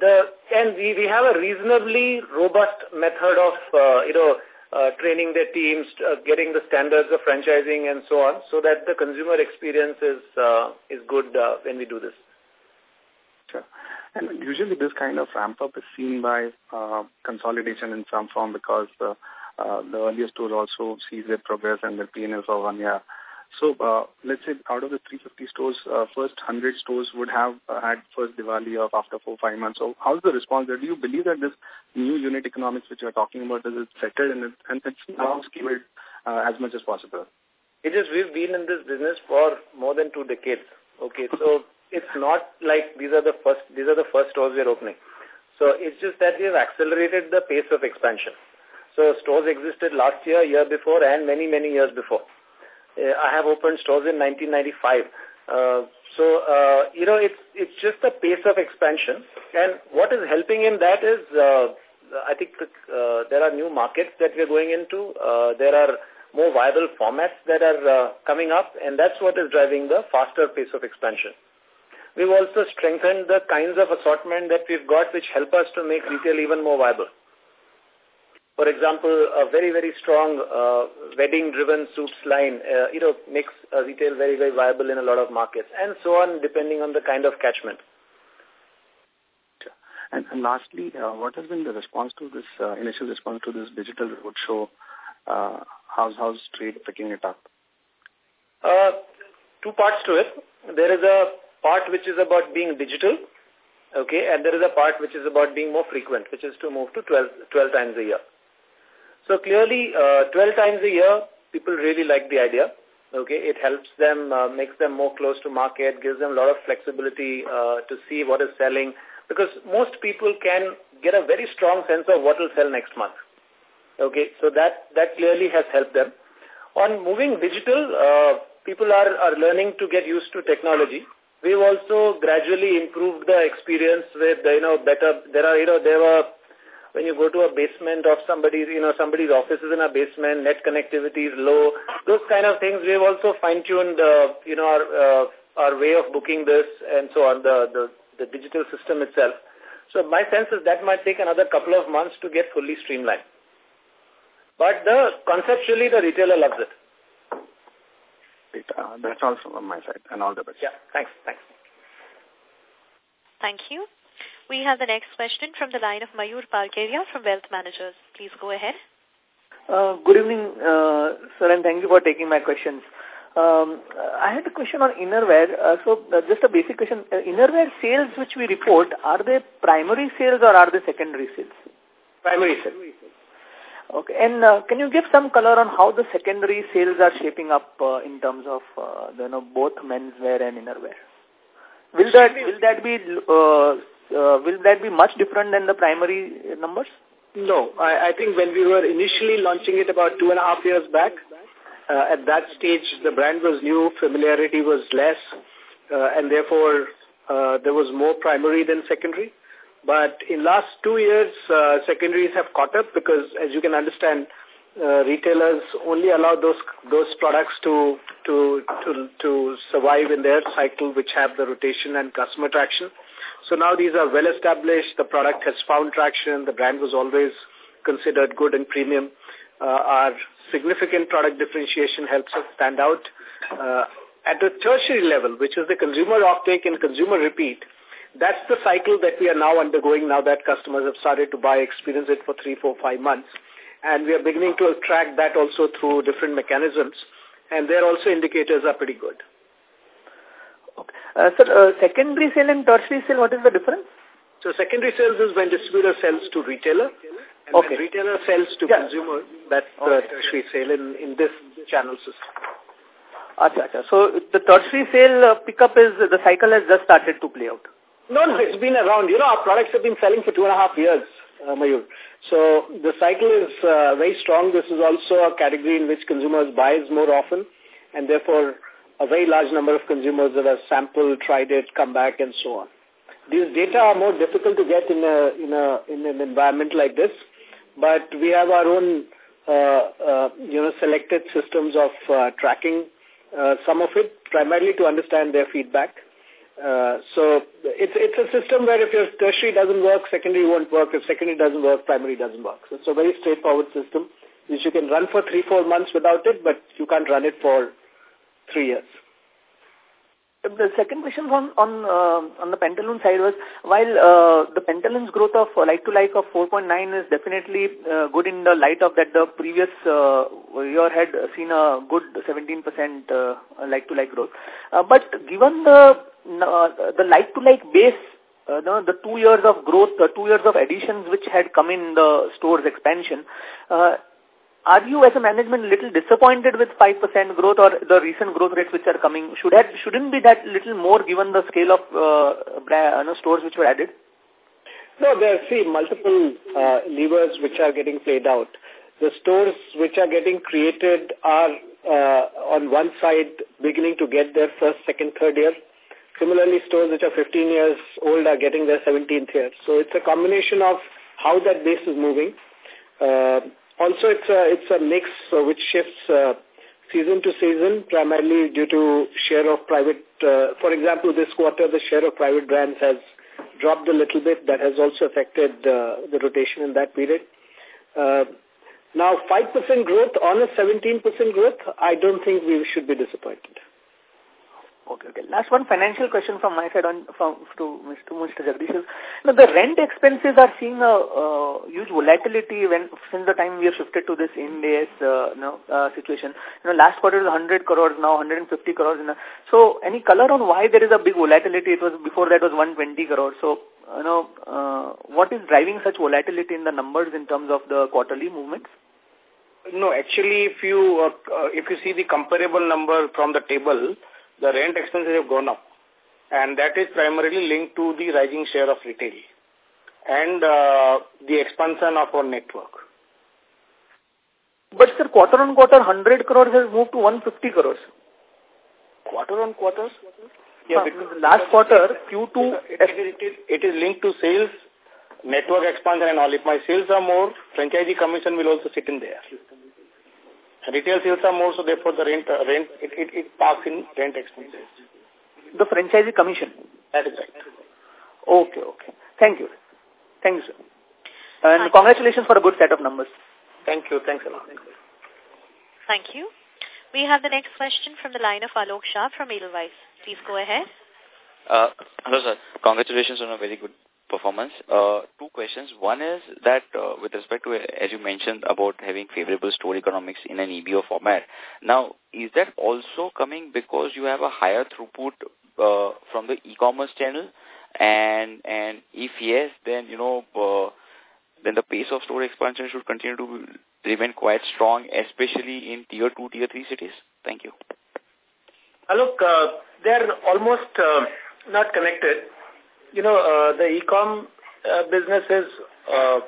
the and we, we have a reasonably robust method of, uh, you know, uh, training their teams, uh, getting the standards of franchising and so on, so that the consumer experience is, uh, is good uh, when we do this. Sure. And usually this kind of ramp-up is seen by uh, consolidation in some form because uh, uh, the earlier store also sees their progress and their P&L for one year. So uh, let's say out of the 350 stores, uh, first 100 stores would have uh, had first Diwali of after four, five months. So how's the response there? Do you believe that this new unit economics which you're talking about, is it settled and, it, and it's now scaled uh, as much as possible? It is, we've been in this business for more than two decades. Okay, so it's not like these are the first, these are the first stores we're opening. So it's just that we have accelerated the pace of expansion. So stores existed last year, year before, and many, many years before. Uh, I have opened stores in 1995. Uh, so, uh, you know, it's, it's just the pace of expansion. And what is helping in that is, uh, I think uh, there are new markets that we're going into. Uh, there are more viable formats that are uh, coming up, and that's what is driving the faster pace of expansion. We've also strengthened the kinds of assortment that we've got which help us to make retail even more viable. For example, a very, very strong uh, wedding-driven suits line, uh, you know, makes uh, retail very, very viable in a lot of markets, and so on, depending on the kind of catchment. And, and lastly, uh, what has been the response to this, uh, initial response to this digital roadshow? Uh, how's, how's trade picking it up? Uh, two parts to it. There is a part which is about being digital, okay, and there is a part which is about being more frequent, which is to move to 12, 12 times a year. So clearly, uh, 12 times a year, people really like the idea. Okay, it helps them, uh, makes them more close to market, gives them a lot of flexibility uh, to see what is selling, because most people can get a very strong sense of what will sell next month. Okay, so that, that clearly has helped them. On moving digital, uh, people are, are learning to get used to technology. We've also gradually improved the experience with, you know, better, there are, you know, there were when you go to a basement of somebody's, you know, somebody's office is in a basement, net connectivity is low, those kind of things, we've also fine-tuned, uh, you know, our, uh, our way of booking this and so on, the, the, the digital system itself. So my sense is that might take another couple of months to get fully streamlined. But the conceptually, the retailer loves it. Uh, that's all from my side, and all the best. Yeah, thanks, thanks. Thank you. We have the next question from the line of Mayur Parkeria from Wealth Managers. Please go ahead. Uh, good evening, uh, sir, and thank you for taking my questions. Um, I had a question on innerwear. Uh, so, uh, just a basic question. Uh, innerwear sales which we report, are they primary sales or are they secondary sales? Primary sales. Okay. And uh, can you give some color on how the secondary sales are shaping up uh, in terms of uh, you know, both menswear and innerwear? Will that will that be uh, uh, will that be much different than the primary numbers? No, I, I think when we were initially launching it about two and a half years back, uh, at that stage the brand was new, familiarity was less, uh, and therefore uh, there was more primary than secondary. But in last two years, uh, secondaries have caught up because, as you can understand, uh, retailers only allow those those products to to to to survive in their cycle, which have the rotation and customer traction. So now these are well established. The product has found traction. The brand was always considered good and premium. Uh, our significant product differentiation helps us stand out. Uh, at the tertiary level, which is the consumer offtake and consumer repeat, that's the cycle that we are now undergoing now that customers have started to buy, experience it for three, four, five months. And we are beginning to track that also through different mechanisms. And there also indicators are pretty good. Okay. Uh, sir, uh, secondary sale and tertiary sale, what is the difference? So secondary sales is when distributor sells to retailer. And okay. when retailer sells to yeah. consumer, that's the tertiary sale in, in this channel system. Achha, achha. So the tertiary sale uh, pickup is, the cycle has just started to play out. No, no, it's been around. You know, our products have been selling for two and a half years, uh, Mayur. So the cycle is uh, very strong. This is also a category in which consumers buys more often, and therefore a very large number of consumers that have sampled, tried it, come back, and so on. These data are more difficult to get in a in a in an environment like this, but we have our own uh, uh, you know selected systems of uh, tracking uh, some of it primarily to understand their feedback. Uh, so it's it's a system where if your tertiary doesn't work, secondary won't work. If secondary doesn't work, primary doesn't work. So it's a very straightforward system which you can run for three, four months without it, but you can't run it for three years. The second question on on, uh, on the Pantaloons side was, while uh, the Pantaloons growth of like-to-like of 4.9 is definitely uh, good in the light of that the previous uh, year had seen a good 17% uh, like-to-like growth. Uh, but given the uh, the like-to-like base, uh, no, the two years of growth, the two years of additions which had come in the stores expansion, uh, are you as a management little disappointed with 5% growth or the recent growth rates which are coming? Should have, shouldn't be that little more given the scale of uh, uh, stores which were added? No, there are, see, multiple uh, levers which are getting played out. The stores which are getting created are uh, on one side beginning to get their first, second, third year. Similarly, stores which are 15 years old are getting their 17th year. So it's a combination of how that base is moving. Uh, also, it's a, it's a mix uh, which shifts uh, season to season, primarily due to share of private. Uh, for example, this quarter, the share of private brands has dropped a little bit. That has also affected uh, the rotation in that period. Uh, now, 5% growth on a 17% growth, I don't think we should be disappointed. Okay, okay. Last one financial question from my side on from to Mr. Mr. Jagdish. Now, the rent expenses are seeing a uh, huge volatility when since the time we have shifted to this Ind AS uh, you know, uh, situation. You know, last quarter was 100 crores, now 150 crores. A, so, any color on why there is a big volatility? It was before that was 120 crores. So, you know, uh, what is driving such volatility in the numbers in terms of the quarterly movements? No, actually, if you uh, if you see the comparable number from the table, the rent expenses have gone up. And that is primarily linked to the rising share of retail and uh, the expansion of our network. But sir, quarter on quarter, 100 crores has moved to 150 crores. Quarter on quarter? Yeah, because last quarter, Q2... It, it, it, it is linked to sales, network expansion and all. If my sales are more, franchisee commission will also sit in there. Retail sales are more, so therefore the rent, uh, rent it, it, it parks in rent expenses. The franchisee commission? That is right. Okay, okay. Thank you. Thanks. sir. And Thank congratulations for a good set of numbers. Thank you. Thanks a lot. Thank you. We have the next question from the line of Alok Shah from Edelweiss. Please go ahead. Uh, hello, sir. Congratulations on a very good performance. Uh, two questions. One is that uh, with respect to, as you mentioned, about having favorable store economics in an EBO format. Now, is that also coming because you have a higher throughput uh, from the e-commerce channel? And and if yes, then, you know, uh, then the pace of store expansion should continue to remain quite strong, especially in tier 2, tier 3 cities. Thank you. Uh, look, uh, they're almost uh, not connected. You know, uh, the e-com uh, business is, uh,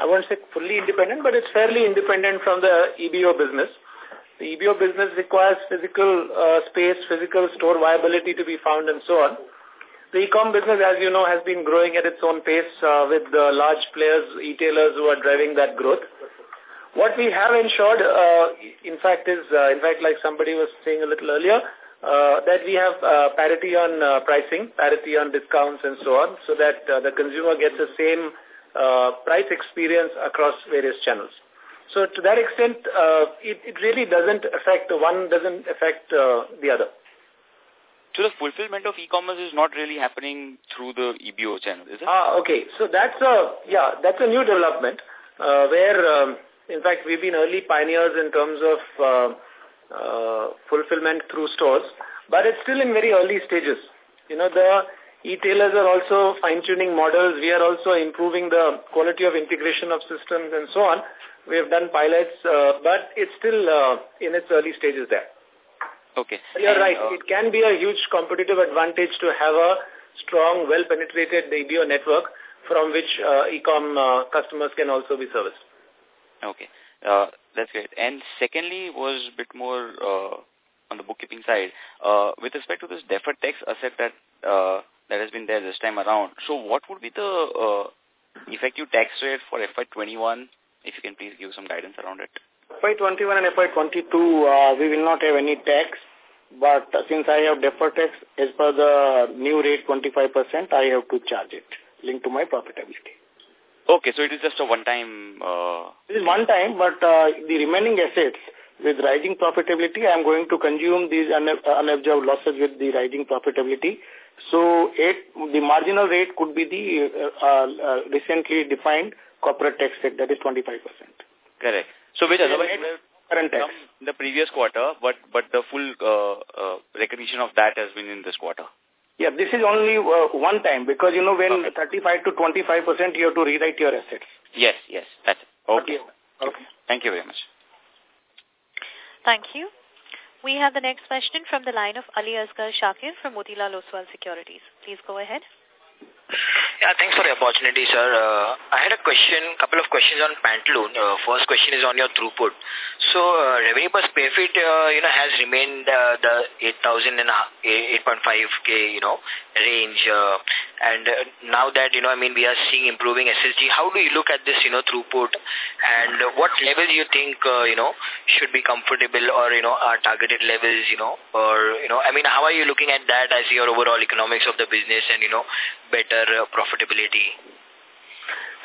I won't say fully independent, but it's fairly independent from the EBO business. The EBO business requires physical uh, space, physical store viability to be found and so on. The e-com business, as you know, has been growing at its own pace uh, with the large players, retailers who are driving that growth. What we have ensured, uh, in fact, is, uh, in fact, like somebody was saying a little earlier, uh, that we have uh, parity on uh, pricing, parity on discounts and so on, so that uh, the consumer gets the same uh, price experience across various channels. So to that extent, uh, it, it really doesn't affect, one doesn't affect uh, the other. So the fulfillment of e-commerce is not really happening through the EBO channel, is it? Ah, okay. So that's a, yeah, that's a new development uh, where, um, in fact, we've been early pioneers in terms of uh, uh, fulfillment through stores, but it's still in very early stages. You know, the e-tailers are also fine-tuning models. We are also improving the quality of integration of systems and so on. We have done pilots, uh, but it's still uh, in its early stages there. Okay. You're and, right. Uh, it can be a huge competitive advantage to have a strong, well-penetrated EBO network from which uh, e-com uh, customers can also be serviced. Okay. Uh, that's great. And secondly was a bit more uh, on the bookkeeping side. Uh, with respect to this deferred tax asset that uh, that has been there this time around, so what would be the uh, effective tax rate for FY21, if you can please give some guidance around it? FY21 and FY22, uh, we will not have any tax. But since I have deferred tax, as per the new rate 25%, I have to charge it, linked to my profitability. Okay, so it is just a one-time... Uh... It is one time, but uh, the remaining assets, with rising profitability, I am going to consume these unabsorbed losses with the rising profitability. So eight, the marginal rate could be the uh, uh, recently defined corporate tax rate, that is 25%. Correct. So which otherwise current tax. the previous quarter, but but the full uh, uh, recognition of that has been in this quarter. Yeah, this is only uh, one time because, you know, when okay. 35 to 25%, you have to rewrite your assets. Yes, yes, that's it. Okay. okay. okay. Thank you very much. Thank you. We have the next question from the line of Ali Asgar Shakir from Motilal Oswal Securities. Please go ahead. Yeah, thanks for the opportunity, sir. Uh, I had a question, couple of questions on Pantaloon. Uh, first question is on your throughput. So, uh, revenue per square feet, uh, you know, has remained uh, the 8,000 and 8.5k, you know, range. Uh, and now that, you know, I mean, we are seeing improving SSG, how do you look at this, you know, throughput? And what level you think, you know, should be comfortable or, you know, targeted levels, you know, or, you know, I mean, how are you looking at that as your overall economics of the business and, you know, better uh, profitability?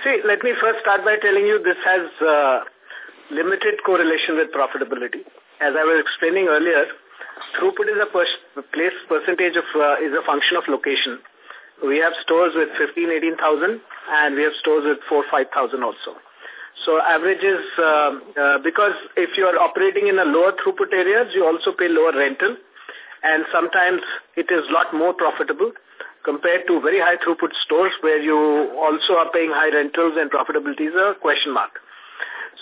See, let me first start by telling you this has uh, limited correlation with profitability. As I was explaining earlier, throughput is a per place percentage of uh, is a function of location. We have stores with 15, 18,000 and we have stores with 4, 5,000 also. So averages, uh, uh, because if you are operating in a lower throughput areas, you also pay lower rental and sometimes it is lot more profitable compared to very high throughput stores where you also are paying high rentals and profitability is a question mark.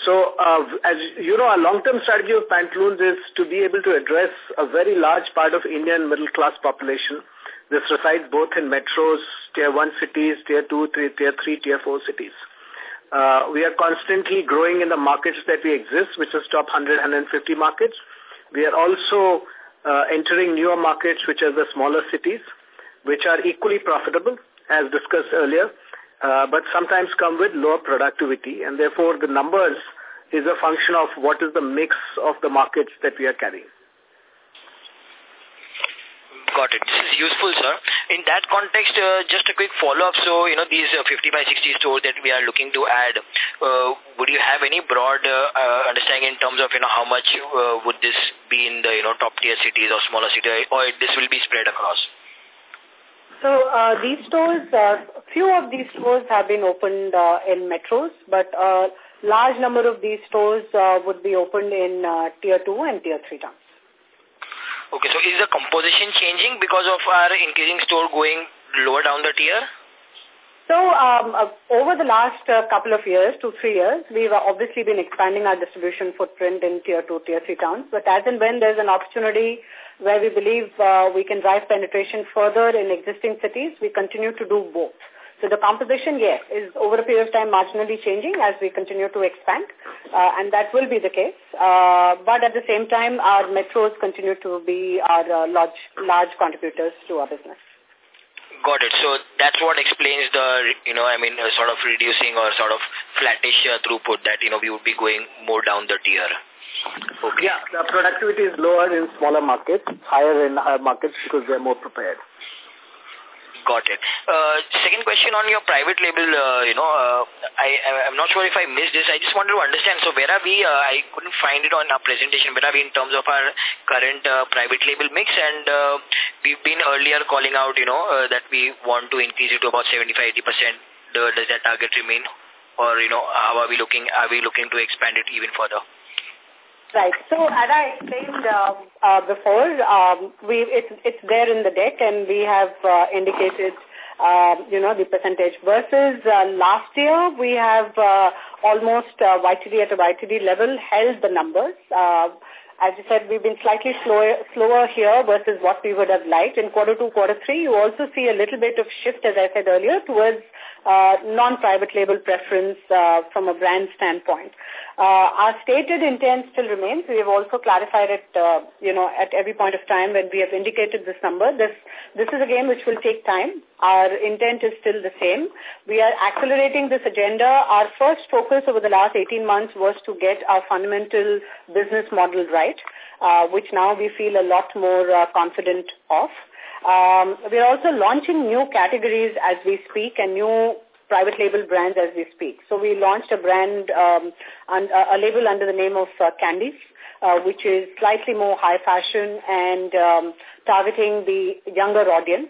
So, uh, as you know, our long-term strategy of Pantaloons is to be able to address a very large part of Indian middle-class population. This resides both in metros, tier 1 cities, tier 2, three, tier 3, tier 4 cities. Uh, we are constantly growing in the markets that we exist, which is top 100, 150 markets. We are also uh, entering newer markets, which are the smaller cities which are equally profitable, as discussed earlier, uh, but sometimes come with lower productivity, and therefore the numbers is a function of what is the mix of the markets that we are carrying. Got it. This is useful, sir. In that context, uh, just a quick follow-up. So, you know, these uh, 55, 60 stores that we are looking to add, uh, would you have any broad uh, uh, understanding in terms of, you know, how much uh, would this be in the, you know, top-tier cities or smaller cities, or this will be spread across? So uh, these stores, uh, few of these stores have been opened uh, in metros, but a large number of these stores uh, would be opened in uh, tier 2 and tier 3 towns. Okay, so is the composition changing because of our increasing store going lower down the tier? So um, uh, over the last uh, couple of years, two, three years, we've obviously been expanding our distribution footprint in tier two, tier three towns. But as and when there's an opportunity where we believe uh, we can drive penetration further in existing cities, we continue to do both. So the composition, yes, is over a period of time marginally changing as we continue to expand, uh, and that will be the case. Uh, but at the same time, our metros continue to be our uh, large, large contributors to our business. Got it. So that's what explains the, you know, I mean, uh, sort of reducing or sort of flattish uh, throughput that, you know, we would be going more down the tier. Okay. Yeah, the productivity is lower in smaller markets, higher in higher markets because they're more prepared. Got it. Uh, second question on your private label, uh, you know, uh, I, I'm not sure if I missed this. I just wanted to understand. So where are we? Uh, I couldn't find it on our presentation. Where are we in terms of our current uh, private label mix? And uh, we've been earlier calling out, you know, uh, that we want to increase it to about 75-80%. Uh, does that target remain? Or, you know, how are we looking? Are we looking to expand it even further? Right. So as I explained uh, uh, before, um, we it's it's there in the deck, and we have uh, indicated, uh, you know, the percentage. Versus uh, last year, we have uh, almost uh, YTD at a YTD level held the numbers. Uh, as you said, we've been slightly slower, slower here versus what we would have liked. In quarter two, quarter three, you also see a little bit of shift, as I said earlier, towards uh, non-private label preference uh, from a brand standpoint. Uh, our stated intent still remains. We have also clarified it, uh, you know, at every point of time when we have indicated this number. This, this is a game which will take time. Our intent is still the same. We are accelerating this agenda. Our first focus over the last 18 months was to get our fundamental business model right, uh, which now we feel a lot more uh, confident of. Um, we are also launching new categories as we speak and new private label brands as we speak. So we launched a brand, um, uh, a label under the name of uh, Candies, uh, which is slightly more high fashion and um, targeting the younger audience.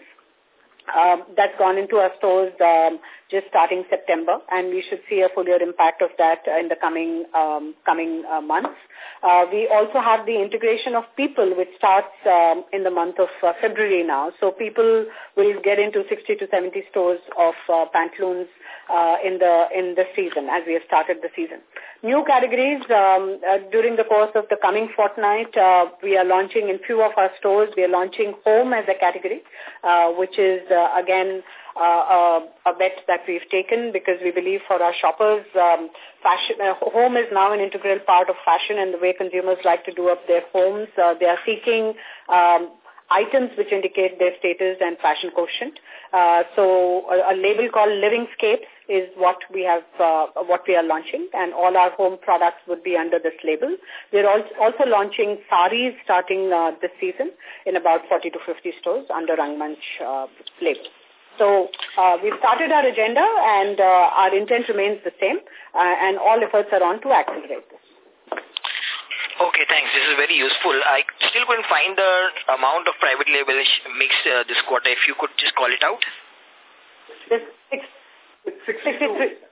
Um, that's gone into our stores um, just starting September, and we should see a full year impact of that in the coming um, coming uh, months. Uh, we also have the integration of people, which starts um, in the month of uh, February now. So people will get into 60 to 70 stores of uh, pantaloons uh, in the in the season as we have started the season. New categories um, uh, during the course of the coming fortnight, uh, we are launching in few of our stores. We are launching home as a category, uh, which is uh, again uh, a, a bet that we've taken because we believe for our shoppers, um, fashion uh, home is now an integral part of fashion and the way consumers like to do up their homes. Uh, they are seeking um, items which indicate their status and fashion quotient. Uh, so a, a, label called Livingscapes is what we have, uh, what we are launching, and all our home products would be under this label. We're also, also launching saris starting uh, this season in about 40 to 50 stores under Rangmanch uh, label. So uh, we've started our agenda and uh, our intent remains the same uh, and all efforts are on to accelerate this. Okay, thanks. This is very useful. I still couldn't find the amount of private label mix uh, this quarter. If you could just call it out. This six, it's 62.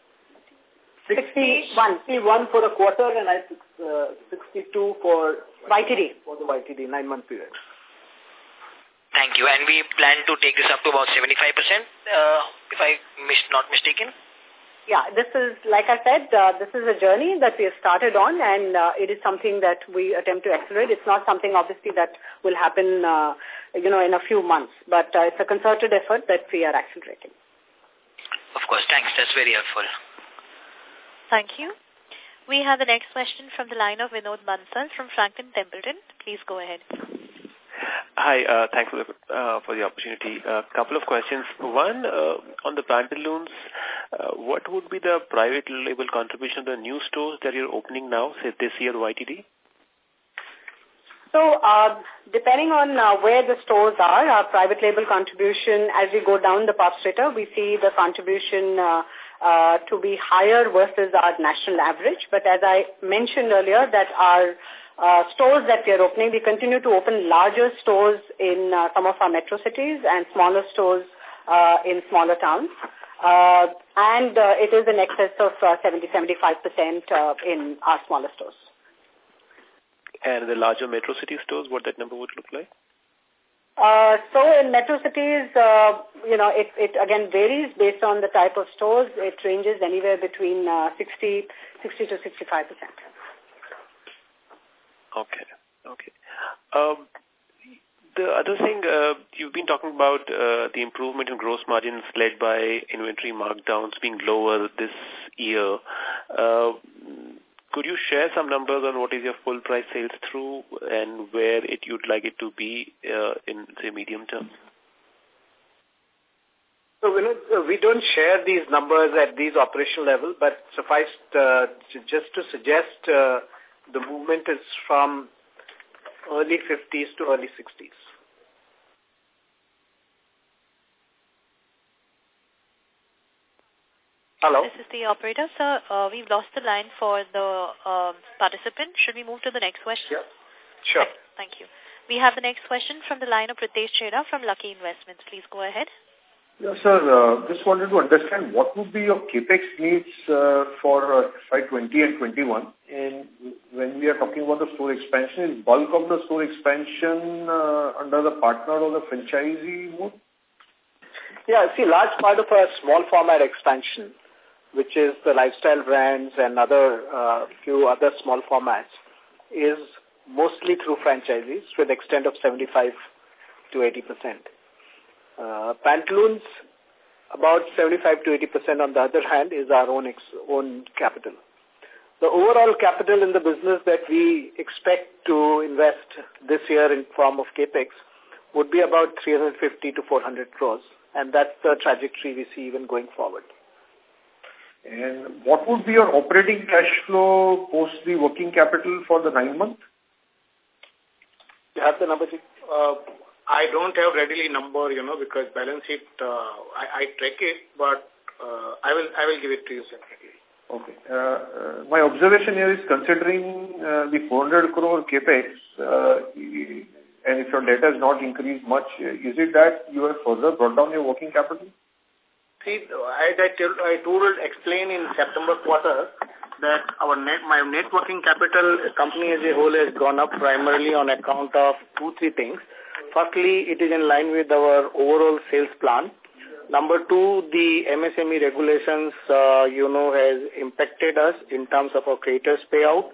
61. 61 for the quarter and I uh, 62 for YTD. For the YTD, nine-month period. Thank you. And we plan to take this up to about 75%, uh, if I mis not mistaken? Yeah, this is, like I said, uh, this is a journey that we have started on and uh, it is something that we attempt to accelerate. It's not something, obviously, that will happen, uh, you know, in a few months. But uh, it's a concerted effort that we are accelerating. Of course. Thanks. That's very helpful. Thank you. We have the next question from the line of Vinod Bansal from Franklin Templeton. Please go ahead. Hi, uh, thanks for the, uh, for the opportunity. A uh, couple of questions. One, uh, on the pantaloons, uh, what would be the private label contribution of the new stores that you're opening now, say this year YTD? So, uh, depending on uh, where the stores are, our private label contribution, as we go down the pop strata, we see the contribution uh, uh, to be higher versus our national average. But as I mentioned earlier, that our uh, stores that we are opening. We continue to open larger stores in uh, some of our metro cities and smaller stores uh, in smaller towns. Uh, and uh, it is in excess of uh, 70-75% uh, uh, in our smaller stores. And the larger metro city stores, what that number would look like? Uh, so in metro cities, uh, you know, it, it again varies based on the type of stores. It ranges anywhere between uh, 60, 60 to 65 percent. Okay. Okay. Um, the other thing, uh, you've been talking about uh, the improvement in gross margins led by inventory markdowns being lower this year. Uh, could you share some numbers on what is your full price sales through and where it you'd like it to be uh, in, say, medium term? So, we don't share these numbers at these operational level, but suffice uh, just to suggest uh, the movement is from early 50s to early 60s. Hello? This is the operator. Sir, uh, we've lost the line for the uh, participant. Should we move to the next question? Sure. Sure. Thank you. We have the next question from the line of Pritesh Chheda from Lucky Investments. Please go ahead. Yes, sir. Uh, just wanted to understand what would be your capex needs uh, for uh, FY 20 and 21. And when we are talking about the store expansion, is bulk of the store expansion uh, under the partner or the franchisee mode? Yeah, see, large part of our small format expansion which is the lifestyle brands and other uh, few other small formats, is mostly through franchisees with extent of 75 to 80 percent. Uh, Pantaloons, about 75 to 80 percent on the other hand, is our own ex own capital. The overall capital in the business that we expect to invest this year in form of capex would be about 350 to 400 crores, and that's the trajectory we see even going forward. And what would be your operating cash flow post the working capital for the nine months? You have the number, uh, I don't have readily number, you know, because balance sheet, uh, I, I track it, but uh, I will I will give it to you separately. Okay. Uh, uh, my observation here is considering uh, the 400 crore capex, uh, and if your debt has not increased much, is it that you have further brought down your working capital? See, as I, tell, I told, explain in September quarter that our net, my net working capital company as a whole has gone up primarily on account of two, three things. Firstly, it is in line with our overall sales plan. Number two, the MSME regulations, uh, you know, has impacted us in terms of our creditors payout.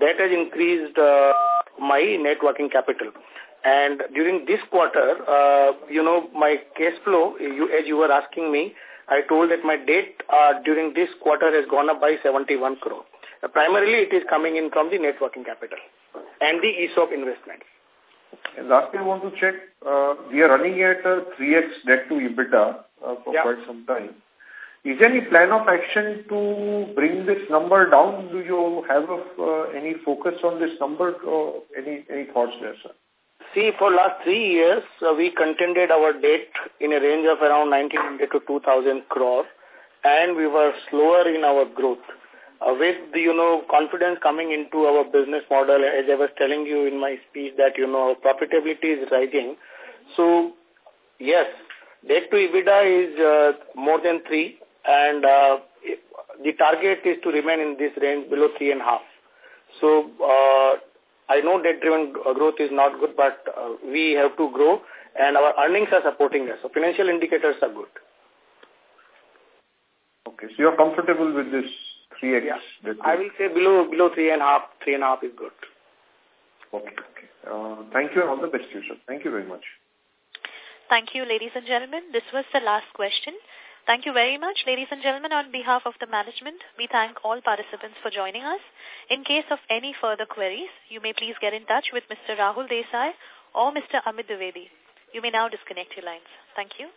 That has increased uh, my net working capital. And during this quarter, uh, you know, my cash flow, you, as you were asking me, I told that my debt uh, during this quarter has gone up by 71 crore. Uh, primarily, it is coming in from the net working capital and the ESOP investments. And lastly, I want to check, uh, we are running at a 3x debt to EBITDA uh, for yeah. quite some time. Is there any plan of action to bring this number down? Do you have uh, any focus on this number or any, any thoughts there, sir? See, for last three years, uh, we contended our debt in a range of around 1900 to 2000 crore, and we were slower in our growth. Uh, with, the, you know, confidence coming into our business model, as I was telling you in my speech that, you know, profitability is rising. So, yes, debt to EBITDA is uh, more than 3, and uh, the target is to remain in this range below 3.5. So, uh, I know debt-driven growth is not good, but uh, we have to grow, and our earnings are supporting us. So financial indicators are good. Okay, so you're comfortable with this 3x? Yeah. I will say below below 3.5, 3.5 is good. Okay, okay. Uh, thank you and all the best to you, sir. Thank you very much. Thank you, ladies and gentlemen. This was the last question. Thank you very much, ladies and gentlemen. On behalf of the management, we thank all participants for joining us. In case of any further queries, you may please get in touch with Mr. Rahul Desai or Mr. Amit Dwivedi. You may now disconnect your lines. Thank you.